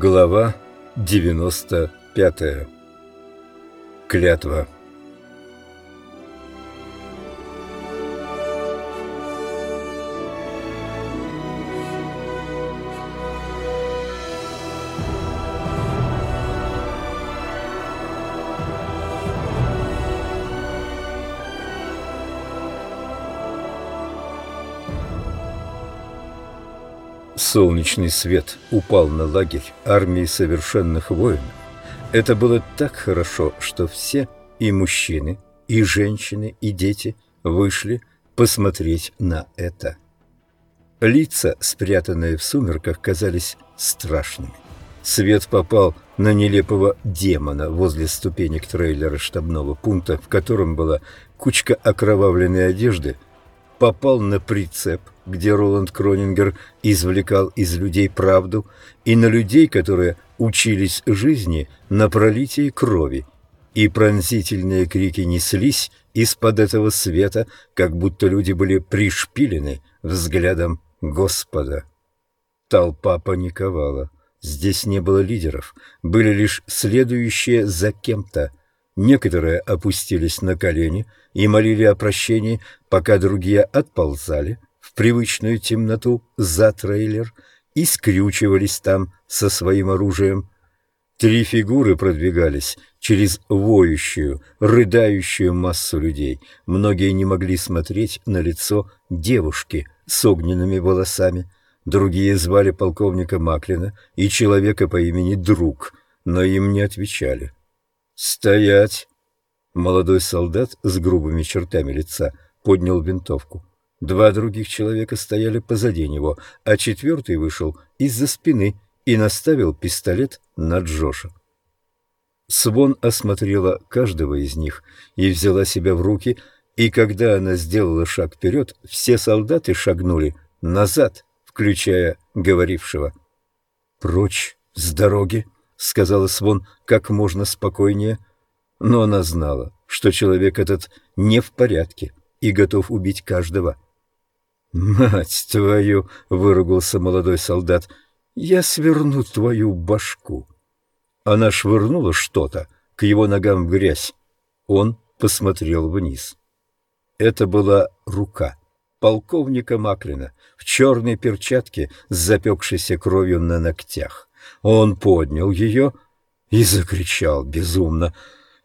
Глава 95. Клятва. Солнечный свет упал на лагерь армии совершенных воинов. Это было так хорошо, что все, и мужчины, и женщины, и дети, вышли посмотреть на это. Лица, спрятанные в сумерках, казались страшными. Свет попал на нелепого демона возле ступенек трейлера штабного пункта, в котором была кучка окровавленной одежды, попал на прицеп, где Роланд Кронингер извлекал из людей правду, и на людей, которые учились жизни на пролитии крови, и пронзительные крики неслись из-под этого света, как будто люди были пришпилены взглядом Господа. Толпа паниковала. Здесь не было лидеров, были лишь следующие за кем-то. Некоторые опустились на колени и молили о прощении, пока другие отползали – привычную темноту за трейлер и скрючивались там со своим оружием. Три фигуры продвигались через воющую, рыдающую массу людей. Многие не могли смотреть на лицо девушки с огненными волосами. Другие звали полковника Маклина и человека по имени Друг, но им не отвечали. «Стоять!» Молодой солдат с грубыми чертами лица поднял винтовку. Два других человека стояли позади него, а четвертый вышел из-за спины и наставил пистолет на Джоша. Свон осмотрела каждого из них и взяла себя в руки, и когда она сделала шаг вперед, все солдаты шагнули назад, включая говорившего. «Прочь с дороги», — сказала Свон как можно спокойнее, но она знала, что человек этот не в порядке и готов убить каждого. «Мать твою!» — выругался молодой солдат. «Я сверну твою башку!» Она швырнула что-то к его ногам в грязь. Он посмотрел вниз. Это была рука полковника Маклина в черной перчатке с запекшейся кровью на ногтях. Он поднял ее и закричал безумно.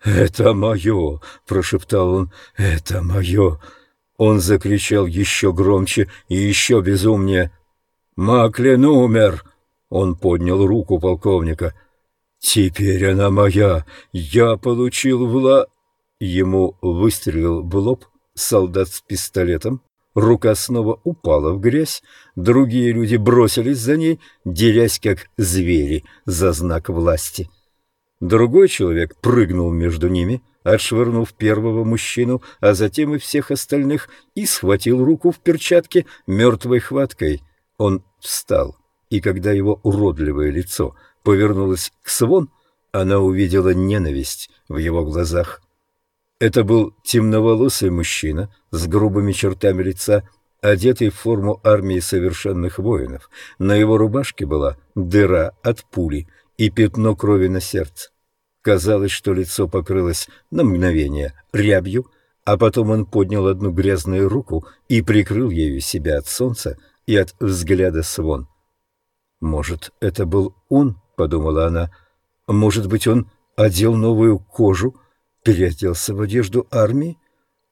«Это мое!» — прошептал он. «Это мое!» Он закричал еще громче и еще безумнее. «Маклин умер!» Он поднял руку полковника. «Теперь она моя! Я получил вла...» Ему выстрелил в лоб солдат с пистолетом. Рука снова упала в грязь. Другие люди бросились за ней, дерясь как звери за знак власти. Другой человек прыгнул между ними, отшвырнув первого мужчину, а затем и всех остальных, и схватил руку в перчатке мертвой хваткой. Он встал, и когда его уродливое лицо повернулось к Свон, она увидела ненависть в его глазах. Это был темноволосый мужчина с грубыми чертами лица, одетый в форму армии совершенных воинов. На его рубашке была дыра от пули и пятно крови на сердце. Казалось, что лицо покрылось на мгновение рябью, а потом он поднял одну грязную руку и прикрыл ею себя от солнца и от взгляда свон. «Может, это был он?» — подумала она. «Может быть, он одел новую кожу, переоделся в одежду армии?»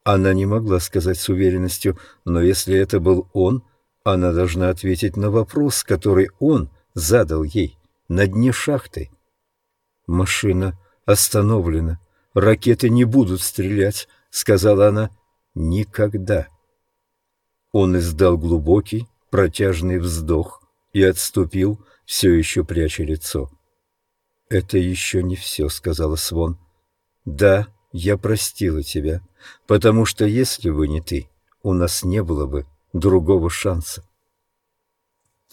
Она не могла сказать с уверенностью, но если это был он, она должна ответить на вопрос, который он задал ей на дне шахты. Машина остановлена. Ракеты не будут стрелять, сказала она. Никогда. Он издал глубокий, протяжный вздох и отступил, все еще пряча лицо. «Это еще не все», — сказала Свон. «Да, я простила тебя, потому что если бы не ты, у нас не было бы другого шанса».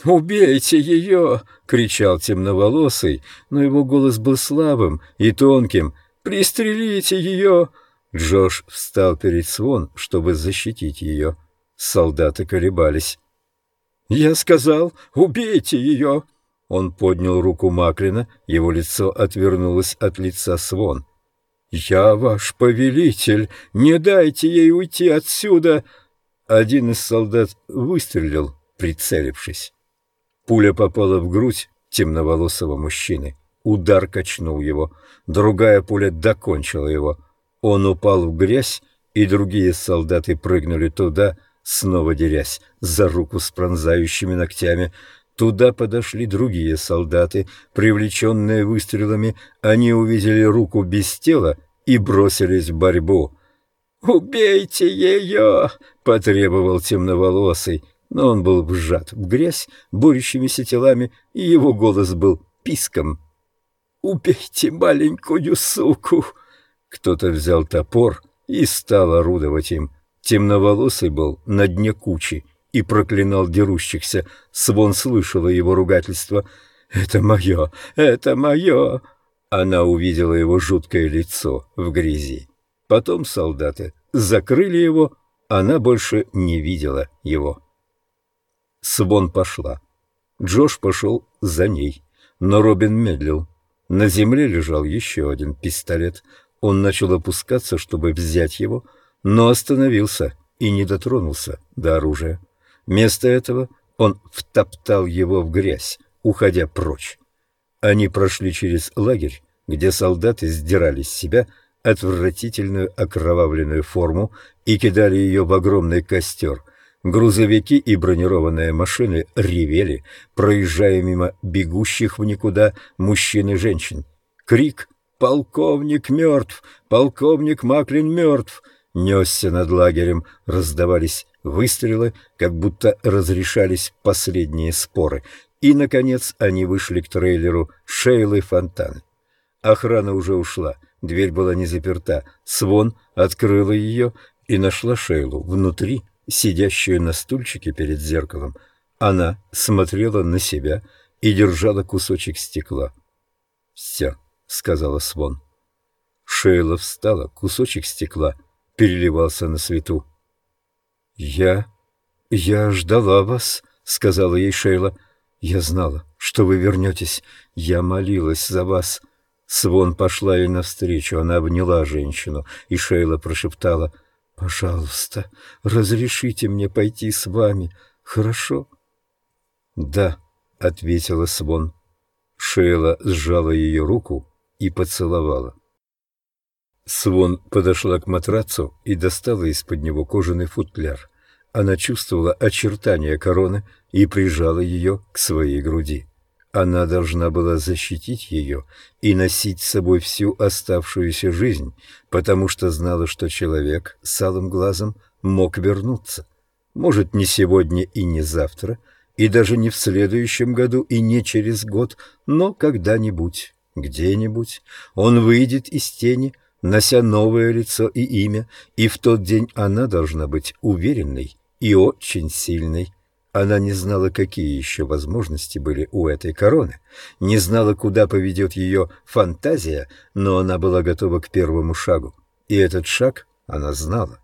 «Убейте ее!» — кричал темноволосый, но его голос был слабым и тонким. «Пристрелите ее!» Джош встал перед Свон, чтобы защитить ее. Солдаты колебались. «Я сказал, убейте ее!» Он поднял руку Маклина, его лицо отвернулось от лица Свон. «Я ваш повелитель! Не дайте ей уйти отсюда!» Один из солдат выстрелил, прицелившись. Пуля попала в грудь темноволосого мужчины. Удар качнул его. Другая пуля докончила его. Он упал в грязь, и другие солдаты прыгнули туда, снова дерясь за руку с пронзающими ногтями. Туда подошли другие солдаты, привлеченные выстрелами. Они увидели руку без тела и бросились в борьбу. «Убейте ее!» — потребовал темноволосый, но он был вжат в грязь борющимися телами, и его голос был писком. «Убейте маленькую суку!» Кто-то взял топор и стал орудовать им. Темноволосый был на дне кучи и проклинал дерущихся. Свон слышала его ругательство. «Это мое! Это мое!» Она увидела его жуткое лицо в грязи. Потом солдаты закрыли его, она больше не видела его. Свон пошла. Джош пошел за ней, но Робин медлил. На земле лежал еще один пистолет. Он начал опускаться, чтобы взять его, но остановился и не дотронулся до оружия. Вместо этого он втоптал его в грязь, уходя прочь. Они прошли через лагерь, где солдаты сдирали с себя отвратительную окровавленную форму и кидали ее в огромный костер. Грузовики и бронированные машины ревели, проезжая мимо бегущих в никуда мужчин и женщин. Крик «Полковник мертв! Полковник Маклин мертв!» несся над лагерем, раздавались выстрелы, как будто разрешались последние споры, и, наконец, они вышли к трейлеру Шейлы Фонтан. Охрана уже ушла, дверь была не заперта. Свон открыла ее и нашла Шейлу внутри, сидящую на стульчике перед зеркалом. Она смотрела на себя и держала кусочек стекла. «Все», — сказала Свон. Шейла встала, кусочек стекла переливался на свету. «Я... я ждала вас», — сказала ей Шейла. «Я знала, что вы вернетесь. Я молилась за вас». Свон пошла ей навстречу, она обняла женщину, и Шейла прошептала, «Пожалуйста, разрешите мне пойти с вами, хорошо?» «Да», — ответила Свон. Шейла сжала ее руку и поцеловала. Свон подошла к матрацу и достала из-под него кожаный футляр. Она чувствовала очертания короны и прижала ее к своей груди. Она должна была защитить ее и носить с собой всю оставшуюся жизнь, потому что знала, что человек с алым глазом мог вернуться. Может, не сегодня и не завтра, и даже не в следующем году и не через год, но когда-нибудь, где-нибудь он выйдет из тени, нося новое лицо и имя, и в тот день она должна быть уверенной и очень сильной. Она не знала, какие еще возможности были у этой короны, не знала, куда поведет ее фантазия, но она была готова к первому шагу. И этот шаг, она знала,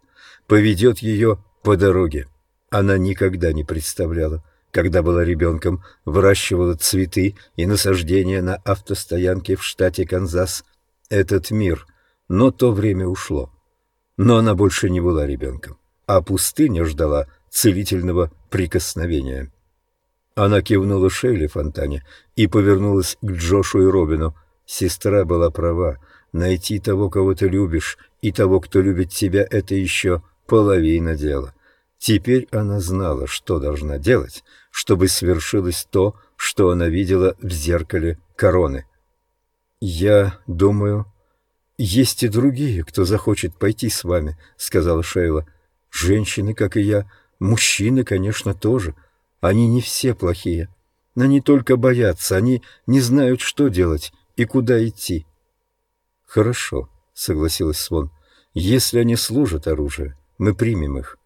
поведет ее по дороге. Она никогда не представляла, когда была ребенком, выращивала цветы и насаждения на автостоянке в штате Канзас. Этот мир, но то время ушло. Но она больше не была ребенком, а пустыня ждала целительного прикосновения. Она кивнула Шейли Фонтане и повернулась к Джошу и Робину. Сестра была права. Найти того, кого ты любишь, и того, кто любит тебя, — это еще половина дела. Теперь она знала, что должна делать, чтобы свершилось то, что она видела в зеркале короны. «Я думаю, есть и другие, кто захочет пойти с вами», — сказала Шейла. «Женщины, как и я, Мужчины, конечно, тоже. Они не все плохие. Они только боятся, они не знают, что делать и куда идти. «Хорошо», — согласилась Свон. «Если они служат оружие, мы примем их».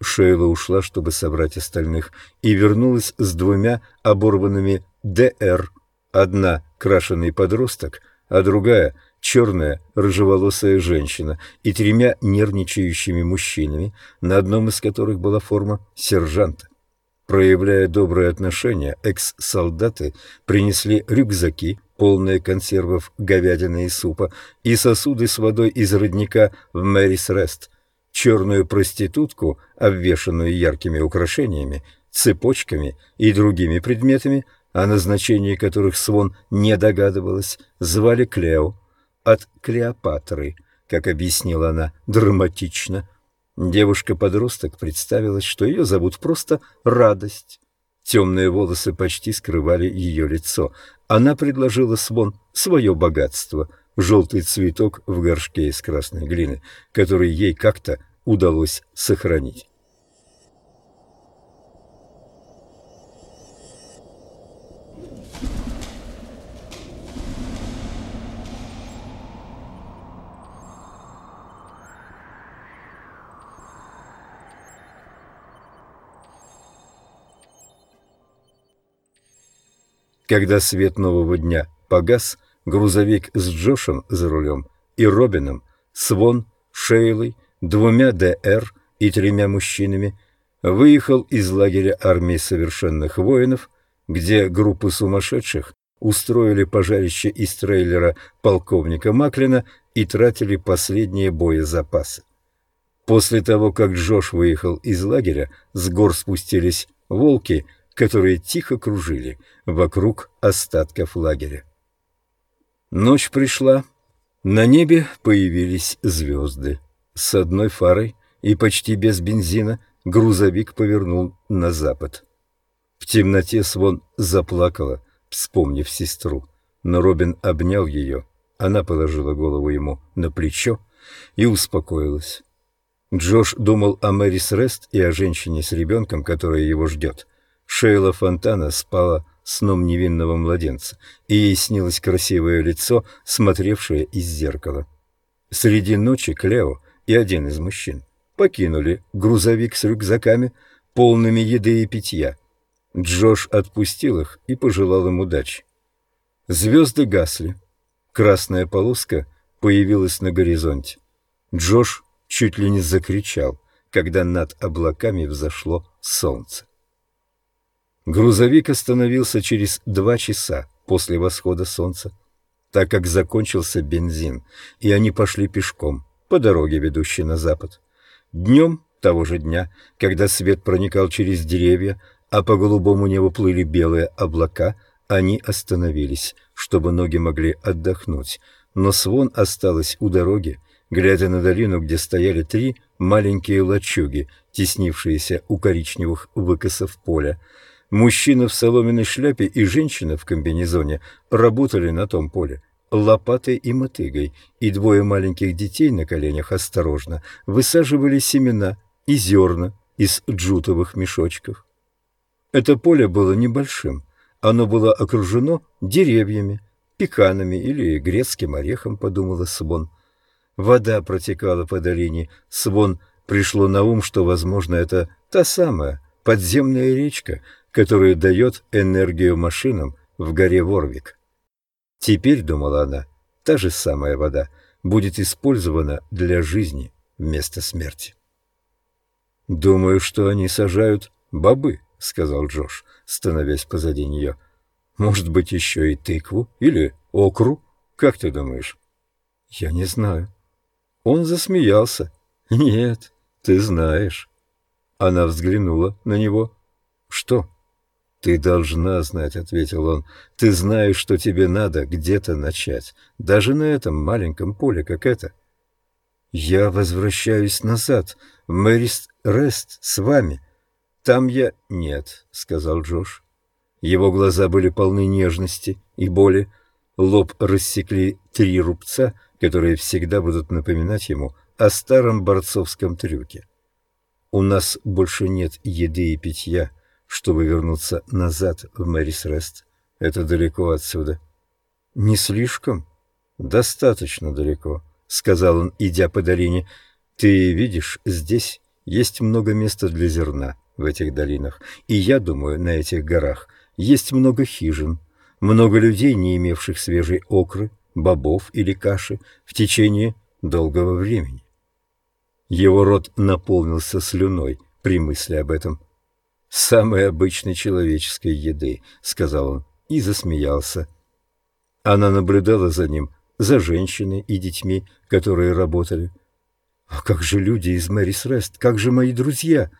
Шейла ушла, чтобы собрать остальных, и вернулась с двумя оборванными «ДР». Одна — крашеный подросток, а другая черная рыжеволосая женщина и тремя нервничающими мужчинами, на одном из которых была форма сержанта. Проявляя доброе отношение, экс-солдаты принесли рюкзаки, полные консервов говядины и супа, и сосуды с водой из родника в Мэрис Рест, черную проститутку, обвешанную яркими украшениями, цепочками и другими предметами, о назначении которых Свон не догадывалась, звали Клео, от Клеопатры, как объяснила она драматично. Девушка-подросток представилась, что ее зовут просто Радость. Темные волосы почти скрывали ее лицо. Она предложила Свон свое богатство — желтый цветок в горшке из красной глины, который ей как-то удалось сохранить. Когда свет нового дня погас, грузовик с Джошем за рулем и Робином, Свон, Шейлой, двумя ДР и тремя мужчинами выехал из лагеря армии совершенных воинов, где группы сумасшедших устроили пожарище из трейлера полковника Маклина и тратили последние боезапасы. После того, как Джош выехал из лагеря, с гор спустились волки – которые тихо кружили вокруг остатков лагеря. Ночь пришла. На небе появились звезды. С одной фарой и почти без бензина грузовик повернул на запад. В темноте Свон заплакала, вспомнив сестру, но Робин обнял ее. Она положила голову ему на плечо и успокоилась. Джош думал о Мэрис Рест и о женщине с ребенком, которая его ждет. Шейла Фонтана спала сном невинного младенца, и ей снилось красивое лицо, смотревшее из зеркала. Среди ночи Клео и один из мужчин покинули грузовик с рюкзаками, полными еды и питья. Джош отпустил их и пожелал им удачи. Звезды гасли. Красная полоска появилась на горизонте. Джош чуть ли не закричал, когда над облаками взошло солнце. Грузовик остановился через два часа после восхода солнца, так как закончился бензин, и они пошли пешком по дороге, ведущей на запад. Днем того же дня, когда свет проникал через деревья, а по голубому небу плыли белые облака, они остановились, чтобы ноги могли отдохнуть, но Свон осталась у дороги, глядя на долину, где стояли три маленькие лачуги, теснившиеся у коричневых выкосов поля. Мужчина в соломенной шляпе и женщина в комбинезоне работали на том поле лопатой и мотыгой, и двое маленьких детей на коленях осторожно высаживали семена и зерна из джутовых мешочков. Это поле было небольшим, оно было окружено деревьями, пеканами или грецким орехом, подумала Свон. Вода протекала по долине, Свон пришло на ум, что, возможно, это та самая подземная речка, которая дает энергию машинам в горе Ворвик. Теперь, думала она, та же самая вода будет использована для жизни вместо смерти. «Думаю, что они сажают бобы», — сказал Джош, становясь позади нее. «Может быть, еще и тыкву или окру? Как ты думаешь?» «Я не знаю». Он засмеялся. «Нет, ты знаешь». Она взглянула на него. «Что?» «Ты должна знать», — ответил он. «Ты знаешь, что тебе надо где-то начать, даже на этом маленьком поле, как это». «Я возвращаюсь назад, в Мэрист Рест, с вами. Там я...» «Нет», — сказал Джош. Его глаза были полны нежности и боли. Лоб рассекли три рубца, которые всегда будут напоминать ему о старом борцовском трюке. «У нас больше нет еды и питья», чтобы вернуться назад в Мэрис Рест. Это далеко отсюда. — Не слишком? — Достаточно далеко, — сказал он, идя по долине. — Ты видишь, здесь есть много места для зерна в этих долинах, и я думаю, на этих горах есть много хижин, много людей, не имевших свежей окры, бобов или каши в течение долгого времени. Его рот наполнился слюной при мысли об этом. Самой обычной человеческой еды», — сказал он и засмеялся. Она наблюдала за ним, за женщиной и детьми, которые работали. «А как же люди из Мэрис Рест? Как же мои друзья?»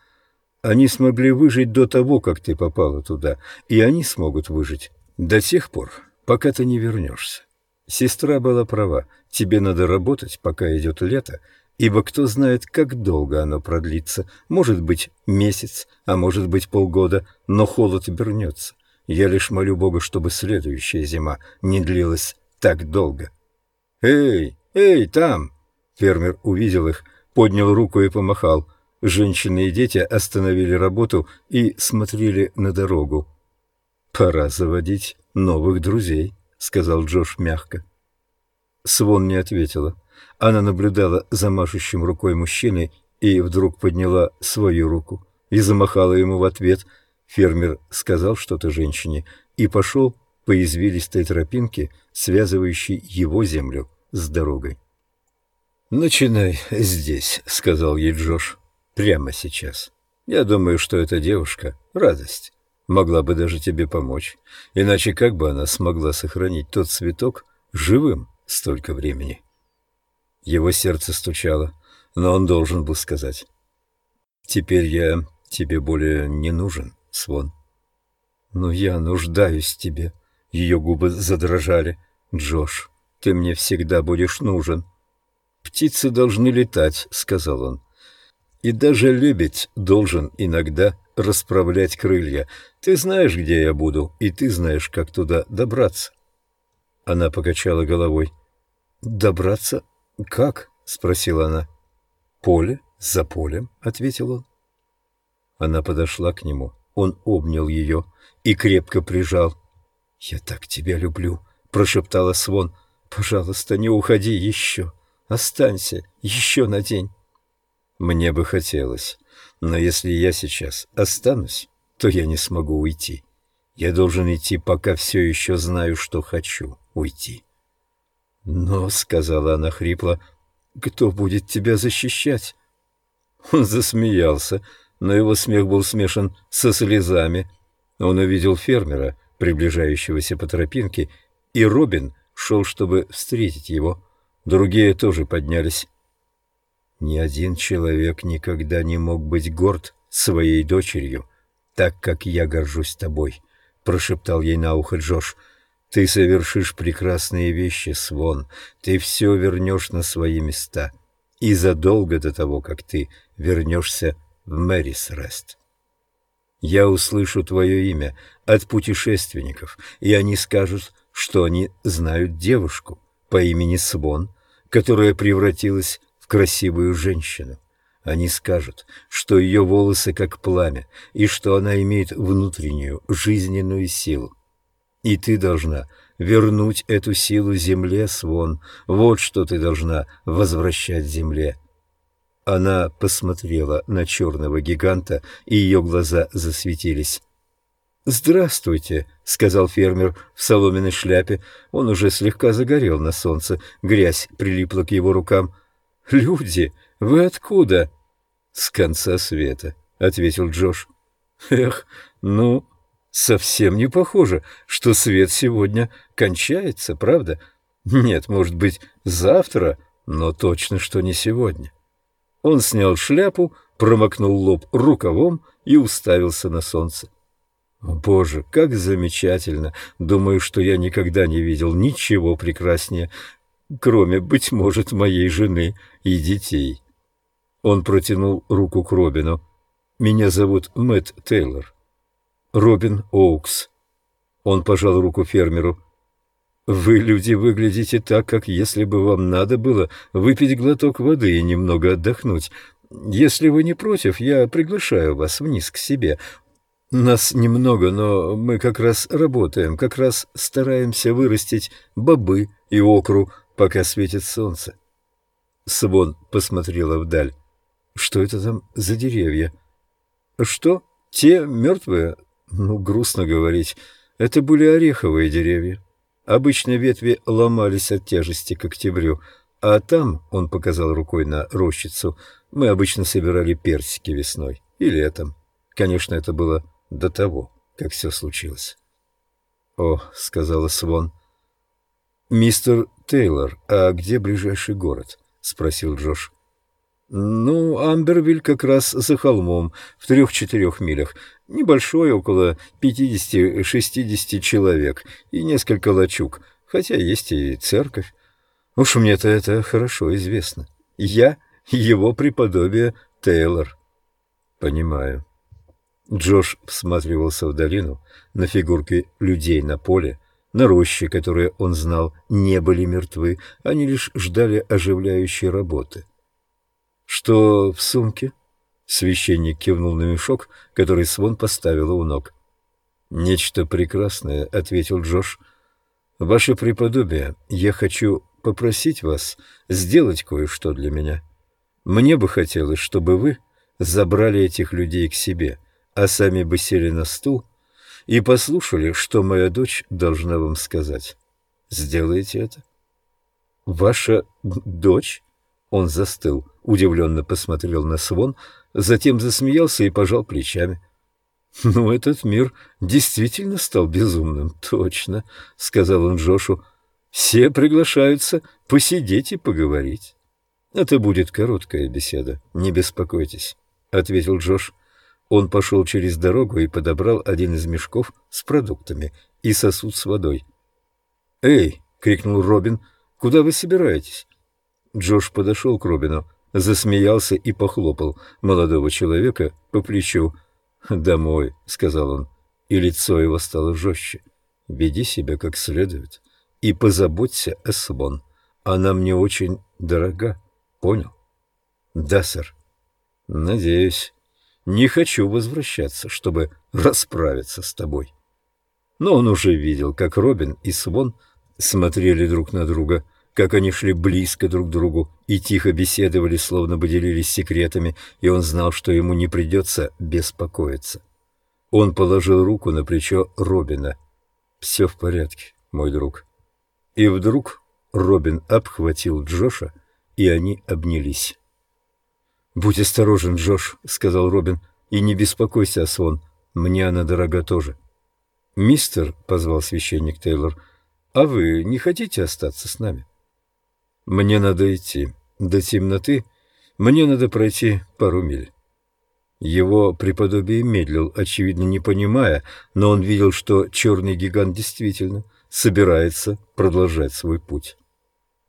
Они смогли выжить до того, как ты попала туда, и они смогут выжить до тех пор, пока ты не вернешься. Сестра была права, тебе надо работать, пока идет лето, ибо кто знает, как долго оно продлится, может быть месяц, а может быть полгода, но холод вернется. Я лишь молю Бога, чтобы следующая зима не длилась так долго. «Эй, эй, там!» Фермер увидел их, поднял руку и помахал. Женщины и дети остановили работу и смотрели на дорогу. «Пора заводить новых друзей», — сказал Джош мягко. Свон не ответила. Она наблюдала за машущим рукой мужчиной и вдруг подняла свою руку и замахала ему в ответ. Фермер сказал что-то женщине и пошел по извилистой тропинке, связывающей его землю с дорогой. «Начинай здесь», — сказал ей Джош прямо сейчас. Я думаю, что эта девушка — радость. Могла бы даже тебе помочь. Иначе как бы она смогла сохранить тот цветок живым столько времени? Его сердце стучало, но он должен был сказать. «Теперь я тебе более не нужен, Свон». «Но я нуждаюсь в тебе». Ее губы задрожали. «Джош, ты мне всегда будешь нужен». «Птицы должны летать», — сказал он. И даже лебедь должен иногда расправлять крылья. Ты знаешь, где я буду, и ты знаешь, как туда добраться. Она покачала головой. «Добраться? Как?» — спросила она. «Поле? За полем?» — ответил он. Она подошла к нему. Он обнял ее и крепко прижал. «Я так тебя люблю», — прошептала Свон. «Пожалуйста, не уходи еще. Останься еще на день». Мне бы хотелось, но если я сейчас останусь, то я не смогу уйти. Я должен идти, пока все еще знаю, что хочу уйти. «Но», — сказала она хрипло, — «кто будет тебя защищать?» Он засмеялся, но его смех был смешан со слезами. Он увидел фермера, приближающегося по тропинке, и Робин шел, чтобы встретить его. Другие тоже поднялись. Ни один человек никогда не мог быть горд своей дочерью, так как я горжусь тобой, — прошептал ей на ухо Джош. Ты совершишь прекрасные вещи, Свон, ты все вернешь на свои места, и задолго до того, как ты вернешься в Мэрис Рест. Я услышу твое имя от путешественников, и они скажут, что они знают девушку по имени Свон, которая превратилась в красивую женщину. Они скажут, что ее волосы как пламя, и что она имеет внутреннюю жизненную силу. И ты должна вернуть эту силу земле, Свон. Вот что ты должна возвращать земле. Она посмотрела на черного гиганта, и ее глаза засветились. «Здравствуйте», — сказал фермер в соломенной шляпе. Он уже слегка загорел на солнце, грязь прилипла к его рукам. «Люди, вы откуда?» «С конца света», — ответил Джош. «Эх, ну, совсем не похоже, что свет сегодня кончается, правда? Нет, может быть, завтра, но точно, что не сегодня». Он снял шляпу, промокнул лоб рукавом и уставился на солнце. Боже, как замечательно! Думаю, что я никогда не видел ничего прекраснее кроме, быть может, моей жены и детей. Он протянул руку к Робину. «Меня зовут Мэтт Тейлор». «Робин Оукс». Он пожал руку фермеру. «Вы, люди, выглядите так, как если бы вам надо было выпить глоток воды и немного отдохнуть. Если вы не против, я приглашаю вас вниз к себе. Нас немного, но мы как раз работаем, как раз стараемся вырастить бобы и окру, пока светит солнце. Свон посмотрела вдаль. Что это там за деревья? Что? Те мертвые? Ну, грустно говорить. Это были ореховые деревья. Обычно ветви ломались от тяжести к октябрю, а там, он показал рукой на рощицу, мы обычно собирали персики весной и летом. Конечно, это было до того, как все случилось. «О», — сказала Свон. «Мистер Тейлор, а где ближайший город?» — спросил Джош. «Ну, Амбервиль как раз за холмом, в трех-четырех милях. Небольшой, около пятидесяти-шестидесяти человек и несколько лачуг, хотя есть и церковь. Уж мне-то это хорошо известно. Я его преподобие Тейлор». «Понимаю». Джош всматривался в долину, на фигурки людей на поле, на рощи, которые он знал, не были мертвы, они лишь ждали оживляющей работы. «Что в сумке?» Священник кивнул на мешок, который Свон поставила у ног. «Нечто прекрасное», — ответил Джош. «Ваше преподобие, я хочу попросить вас сделать кое-что для меня. Мне бы хотелось, чтобы вы забрали этих людей к себе, а сами бы сели на стул и послушали, что моя дочь должна вам сказать. Сделаете это?» «Ваша дочь?» Он застыл, удивленно посмотрел на Свон, затем засмеялся и пожал плечами. «Ну, этот мир действительно стал безумным, точно», — сказал он Джошу. «Все приглашаются посидеть и поговорить». «Это будет короткая беседа, не беспокойтесь», — ответил Джош. Он пошел через дорогу и подобрал один из мешков с продуктами и сосуд с водой. «Эй!» — крикнул Робин. «Куда вы собираетесь?» Джош подошел к Робину, засмеялся и похлопал молодого человека по плечу. «Домой», — сказал он, и лицо его стало жестче. «Веди себя как следует и позаботься о Свон. Она мне очень дорога. Понял?» «Да, сэр». «Надеюсь. Не хочу возвращаться, чтобы расправиться с тобой». Но он уже видел, как Робин и Свон смотрели друг на друга — как они шли близко друг к другу и тихо беседовали, словно бы делились секретами, и он знал, что ему не придется беспокоиться. Он положил руку на плечо Робина. «Все в порядке, мой друг». И вдруг Робин обхватил Джоша, и они обнялись. «Будь осторожен, Джош», — сказал Робин, — «и не беспокойся, Аслон, мне она дорога тоже». «Мистер», — позвал священник Тейлор, — «а вы не хотите остаться с нами?» Мне надо идти. До темноты мне надо пройти пару миль. Его преподобие медлил, очевидно, не понимая, но он видел, что черный гигант действительно собирается продолжать свой путь.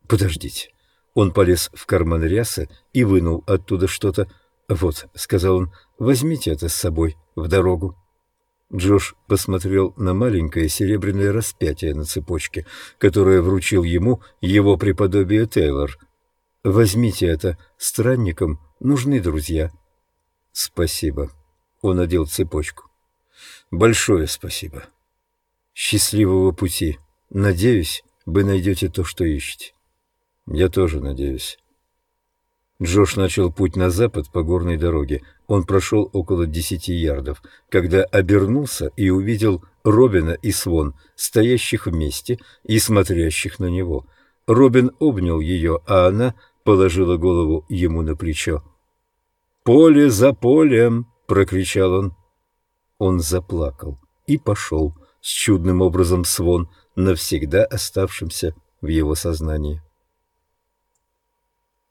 «Подождите». Он полез в карман рясы и вынул оттуда что-то. «Вот», — сказал он, — «возьмите это с собой в дорогу». Джош посмотрел на маленькое серебряное распятие на цепочке, которое вручил ему его преподобие Тейлор. «Возьмите это, странникам нужны друзья». «Спасибо». Он надел цепочку. «Большое спасибо». «Счастливого пути. Надеюсь, вы найдете то, что ищете». «Я тоже надеюсь». Джош начал путь на запад по горной дороге. Он прошел около десяти ярдов, когда обернулся и увидел Робина и Свон, стоящих вместе и смотрящих на него. Робин обнял ее, а она положила голову ему на плечо. «Поле за полем!» — прокричал он. Он заплакал и пошел с чудным образом Свон, навсегда оставшимся в его сознании.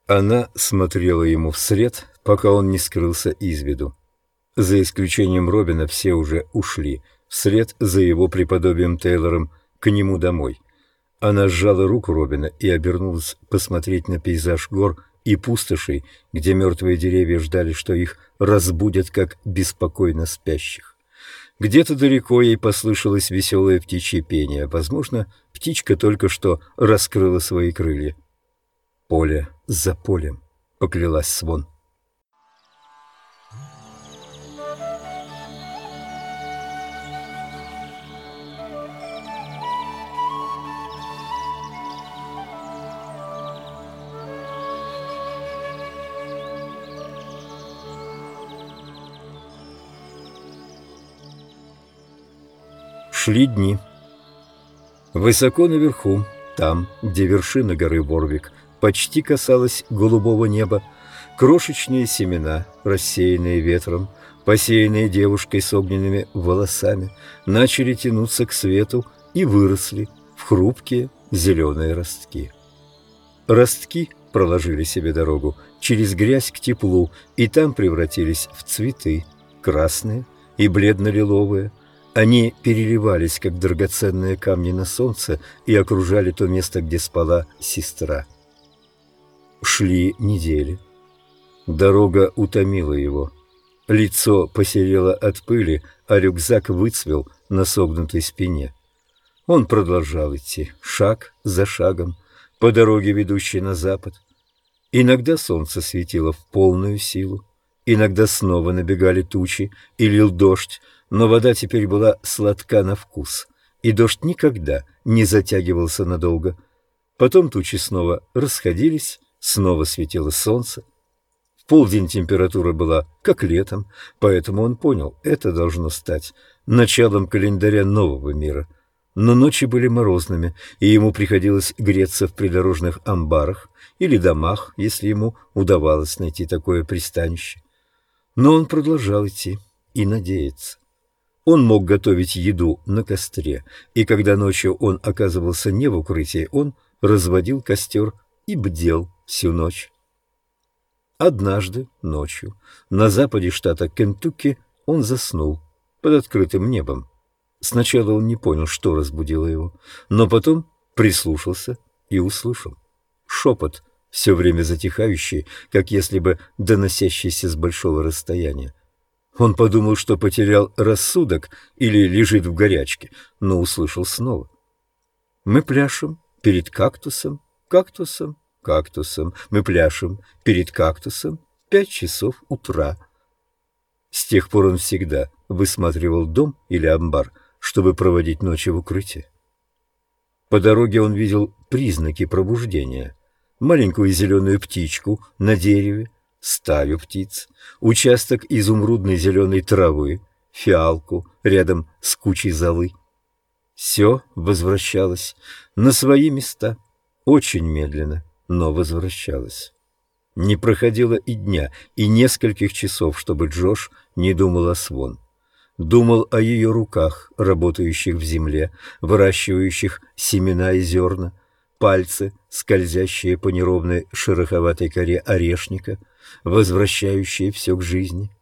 Она смотрела ему вслед, пока он не скрылся из виду. За исключением Робина все уже ушли, вслед за его преподобием Тейлором к нему домой. Она сжала руку Робина и обернулась посмотреть на пейзаж гор и пустошей, где мертвые деревья ждали, что их разбудят, как беспокойно спящих. Где-то далеко ей послышалось веселое птичье пение. Возможно, птичка только что раскрыла свои крылья. Поле за полем, поклялась Свон. Шли дни. Высоко наверху, там, где вершина горы Ворвик почти касалась голубого неба, Крошечные семена, рассеянные ветром, посеянные девушкой с огненными волосами, начали тянуться к свету и выросли в хрупкие зеленые ростки. Ростки проложили себе дорогу через грязь к теплу, и там превратились в цветы, красные и бледно-лиловые. Они переливались, как драгоценные камни на солнце, и окружали то место, где спала сестра. Шли недели. Дорога утомила его. Лицо посерело от пыли, а рюкзак выцвел на согнутой спине. Он продолжал идти, шаг за шагом, по дороге, ведущей на запад. Иногда солнце светило в полную силу, иногда снова набегали тучи и лил дождь, но вода теперь была сладка на вкус, и дождь никогда не затягивался надолго. Потом тучи снова расходились, снова светило солнце. В полдень температура была как летом, поэтому он понял, это должно стать началом календаря нового мира — но ночи были морозными, и ему приходилось греться в придорожных амбарах или домах, если ему удавалось найти такое пристанище. Но он продолжал идти и надеяться. Он мог готовить еду на костре, и когда ночью он оказывался не в укрытии, он разводил костер и бдел всю ночь. Однажды ночью на западе штата Кентукки он заснул под открытым небом. Сначала он не понял, что разбудило его, но потом прислушался и услышал. Шепот, все время затихающий, как если бы доносящийся с большого расстояния. Он подумал, что потерял рассудок или лежит в горячке, но услышал снова. «Мы пляшем перед кактусом, кактусом, кактусом. Мы пляшем перед кактусом пять часов утра». С тех пор он всегда высматривал дом или амбар — чтобы проводить ночи в укрытии. По дороге он видел признаки пробуждения. Маленькую зеленую птичку на дереве, стаю птиц, участок изумрудной зеленой травы, фиалку рядом с кучей золы. Все возвращалось на свои места, очень медленно, но возвращалось. Не проходило и дня, и нескольких часов, чтобы Джош не думал о Свон думал о ее руках, работающих в земле, выращивающих семена и зерна, пальцы, скользящие по неровной шероховатой коре орешника, возвращающие все к жизни.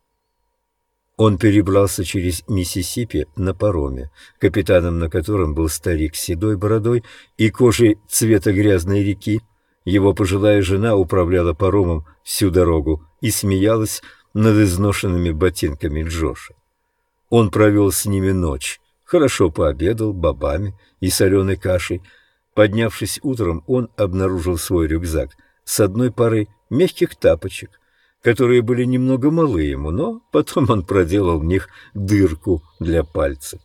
Он перебрался через Миссисипи на пароме, капитаном на котором был старик с седой бородой и кожей цвета грязной реки. Его пожилая жена управляла паромом всю дорогу и смеялась над изношенными ботинками Джоша. Он провел с ними ночь, хорошо пообедал бобами и соленой кашей. Поднявшись утром, он обнаружил свой рюкзак с одной парой мягких тапочек, которые были немного малы ему, но потом он проделал в них дырку для пальца.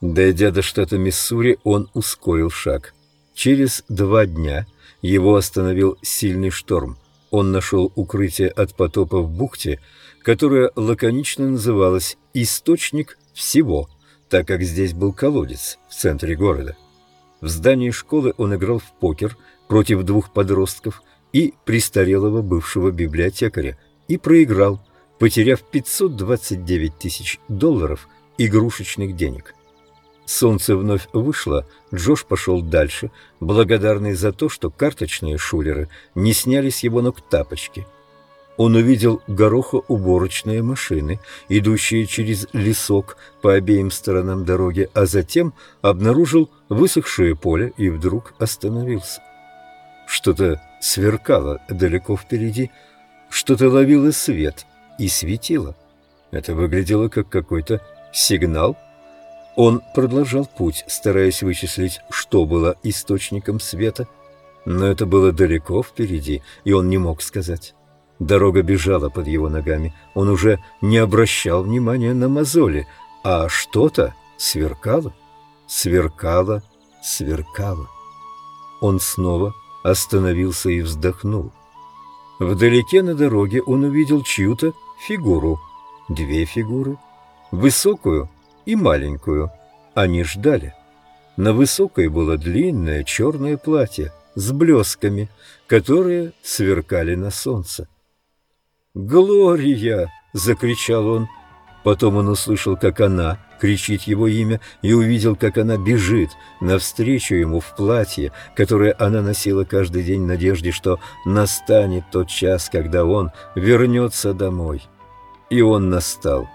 Дойдя до штата Миссури, он ускорил шаг. Через два дня его остановил сильный шторм. Он нашел укрытие от потопа в бухте, которая лаконично называлась «Источник всего», так как здесь был колодец в центре города. В здании школы он играл в покер против двух подростков и престарелого бывшего библиотекаря и проиграл, потеряв 529 тысяч долларов игрушечных денег. Солнце вновь вышло, Джош пошел дальше, благодарный за то, что карточные шулеры не сняли с его ног тапочки – он увидел горохоуборочные машины, идущие через лесок по обеим сторонам дороги, а затем обнаружил высохшее поле и вдруг остановился. Что-то сверкало далеко впереди, что-то ловило свет и светило. Это выглядело как какой-то сигнал. Он продолжал путь, стараясь вычислить, что было источником света, но это было далеко впереди, и он не мог сказать. Дорога бежала под его ногами. Он уже не обращал внимания на мозоли, а что-то сверкало, сверкало, сверкало. Он снова остановился и вздохнул. Вдалеке на дороге он увидел чью-то фигуру. Две фигуры. Высокую и маленькую. Они ждали. На высокой было длинное черное платье с блесками, которые сверкали на солнце. «Глория!» — закричал он. Потом он услышал, как она кричит его имя, и увидел, как она бежит навстречу ему в платье, которое она носила каждый день в надежде, что настанет тот час, когда он вернется домой. И он настал.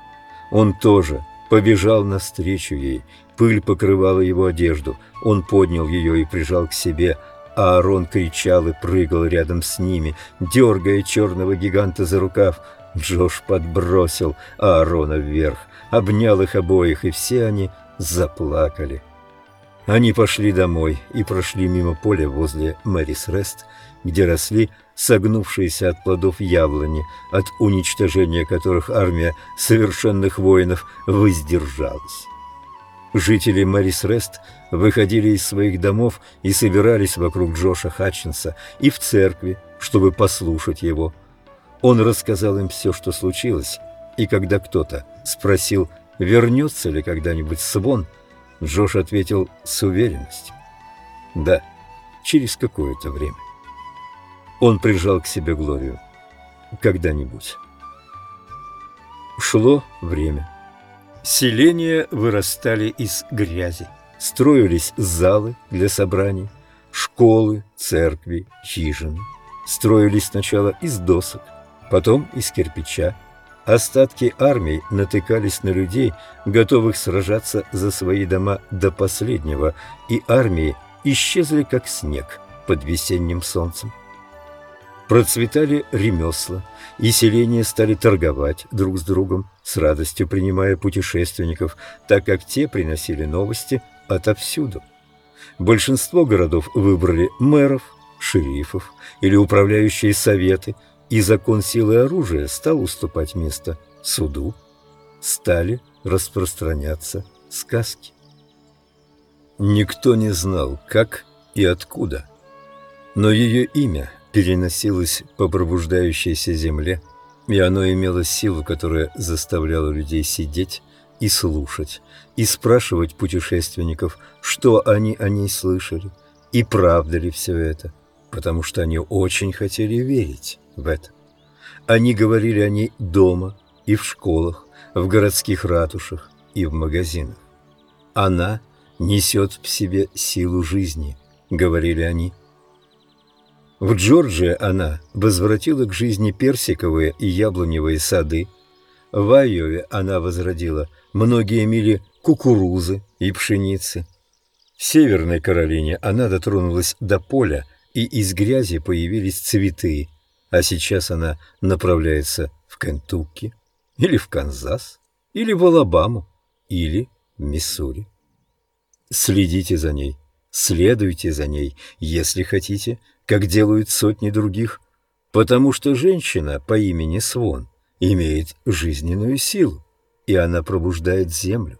Он тоже побежал навстречу ей. Пыль покрывала его одежду. Он поднял ее и прижал к себе, а Аарон кричал и прыгал рядом с ними, дергая черного гиганта за рукав. Джош подбросил Аарона вверх, обнял их обоих, и все они заплакали. Они пошли домой и прошли мимо поля возле Мэрис Рест, где росли согнувшиеся от плодов яблони, от уничтожения которых армия совершенных воинов воздержалась. Жители Мэрис Рест выходили из своих домов и собирались вокруг Джоша Хатчинса и в церкви, чтобы послушать его. Он рассказал им все, что случилось, и когда кто-то спросил, вернется ли когда-нибудь Свон, Джош ответил с уверенностью. «Да, через какое-то время». Он прижал к себе Глорию. «Когда-нибудь». Шло время. Селения вырастали из грязи. Строились залы для собраний, школы, церкви, хижины. Строились сначала из досок, потом из кирпича. Остатки армий натыкались на людей, готовых сражаться за свои дома до последнего, и армии исчезли как снег под весенним солнцем. Процветали ремесла, и селения стали торговать друг с другом, с радостью принимая путешественников, так как те приносили новости отовсюду. Большинство городов выбрали мэров, шерифов или управляющие советы, и закон силы оружия стал уступать место суду. Стали распространяться сказки. Никто не знал, как и откуда, но ее имя – переносилось по пробуждающейся земле, и оно имело силу, которая заставляла людей сидеть и слушать, и спрашивать путешественников, что они о ней слышали, и правда ли все это, потому что они очень хотели верить в это. Они говорили о ней дома и в школах, в городских ратушах и в магазинах. Она несет в себе силу жизни, говорили они. В Джорджии она возвратила к жизни персиковые и яблоневые сады. В Айове она возродила многие мили кукурузы и пшеницы. В Северной Каролине она дотронулась до поля, и из грязи появились цветы, а сейчас она направляется в Кентукки, или в Канзас, или в Алабаму, или в Миссури. Следите за ней, следуйте за ней, если хотите – как делают сотни других, потому что женщина по имени Свон имеет жизненную силу, и она пробуждает землю.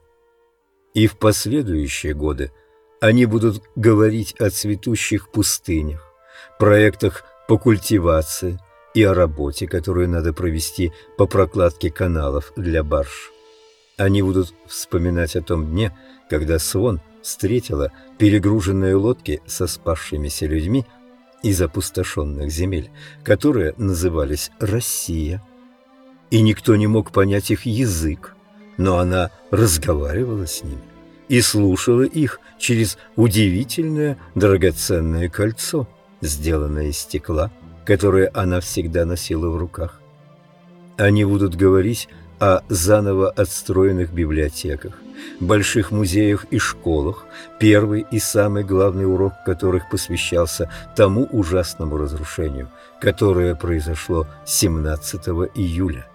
И в последующие годы они будут говорить о цветущих пустынях, проектах по культивации и о работе, которую надо провести по прокладке каналов для барж. Они будут вспоминать о том дне, когда Свон встретила перегруженные лодки со спасшимися людьми из опустошенных земель, которые назывались Россия. И никто не мог понять их язык, но она разговаривала с ними и слушала их через удивительное драгоценное кольцо, сделанное из стекла, которое она всегда носила в руках. Они будут говорить о заново отстроенных библиотеках, больших музеях и школах, первый и самый главный урок которых посвящался тому ужасному разрушению, которое произошло 17 июля.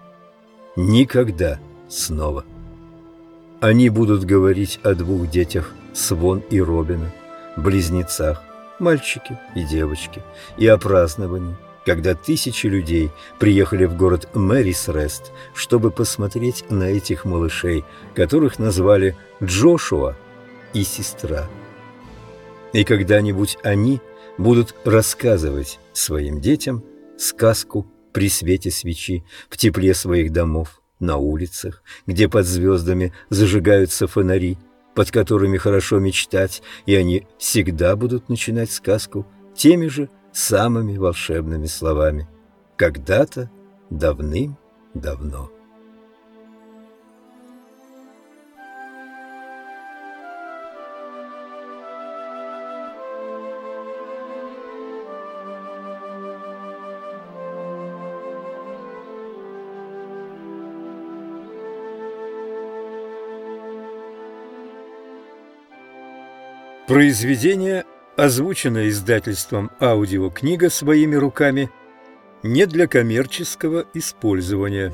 Никогда снова. Они будут говорить о двух детях Свон и Робина, близнецах, мальчике и девочке, и о праздновании, когда тысячи людей приехали в город Мэрис-Рест, чтобы посмотреть на этих малышей, которых назвали Джошуа и сестра. И когда-нибудь они будут рассказывать своим детям сказку при свете свечи в тепле своих домов, на улицах, где под звездами зажигаются фонари, под которыми хорошо мечтать, и они всегда будут начинать сказку теми же самыми волшебными словами. Когда-то давным-давно. Произведение, озвученное издательством аудиокнига своими руками, не для коммерческого использования.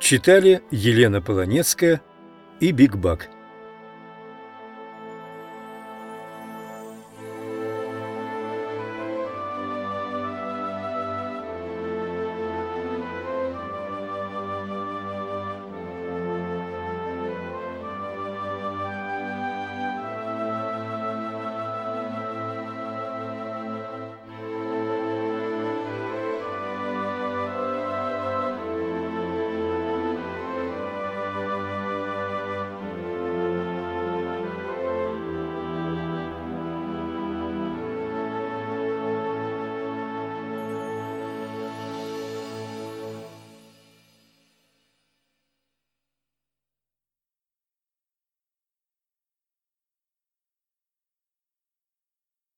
Читали Елена Полонецкая и Биг Бак.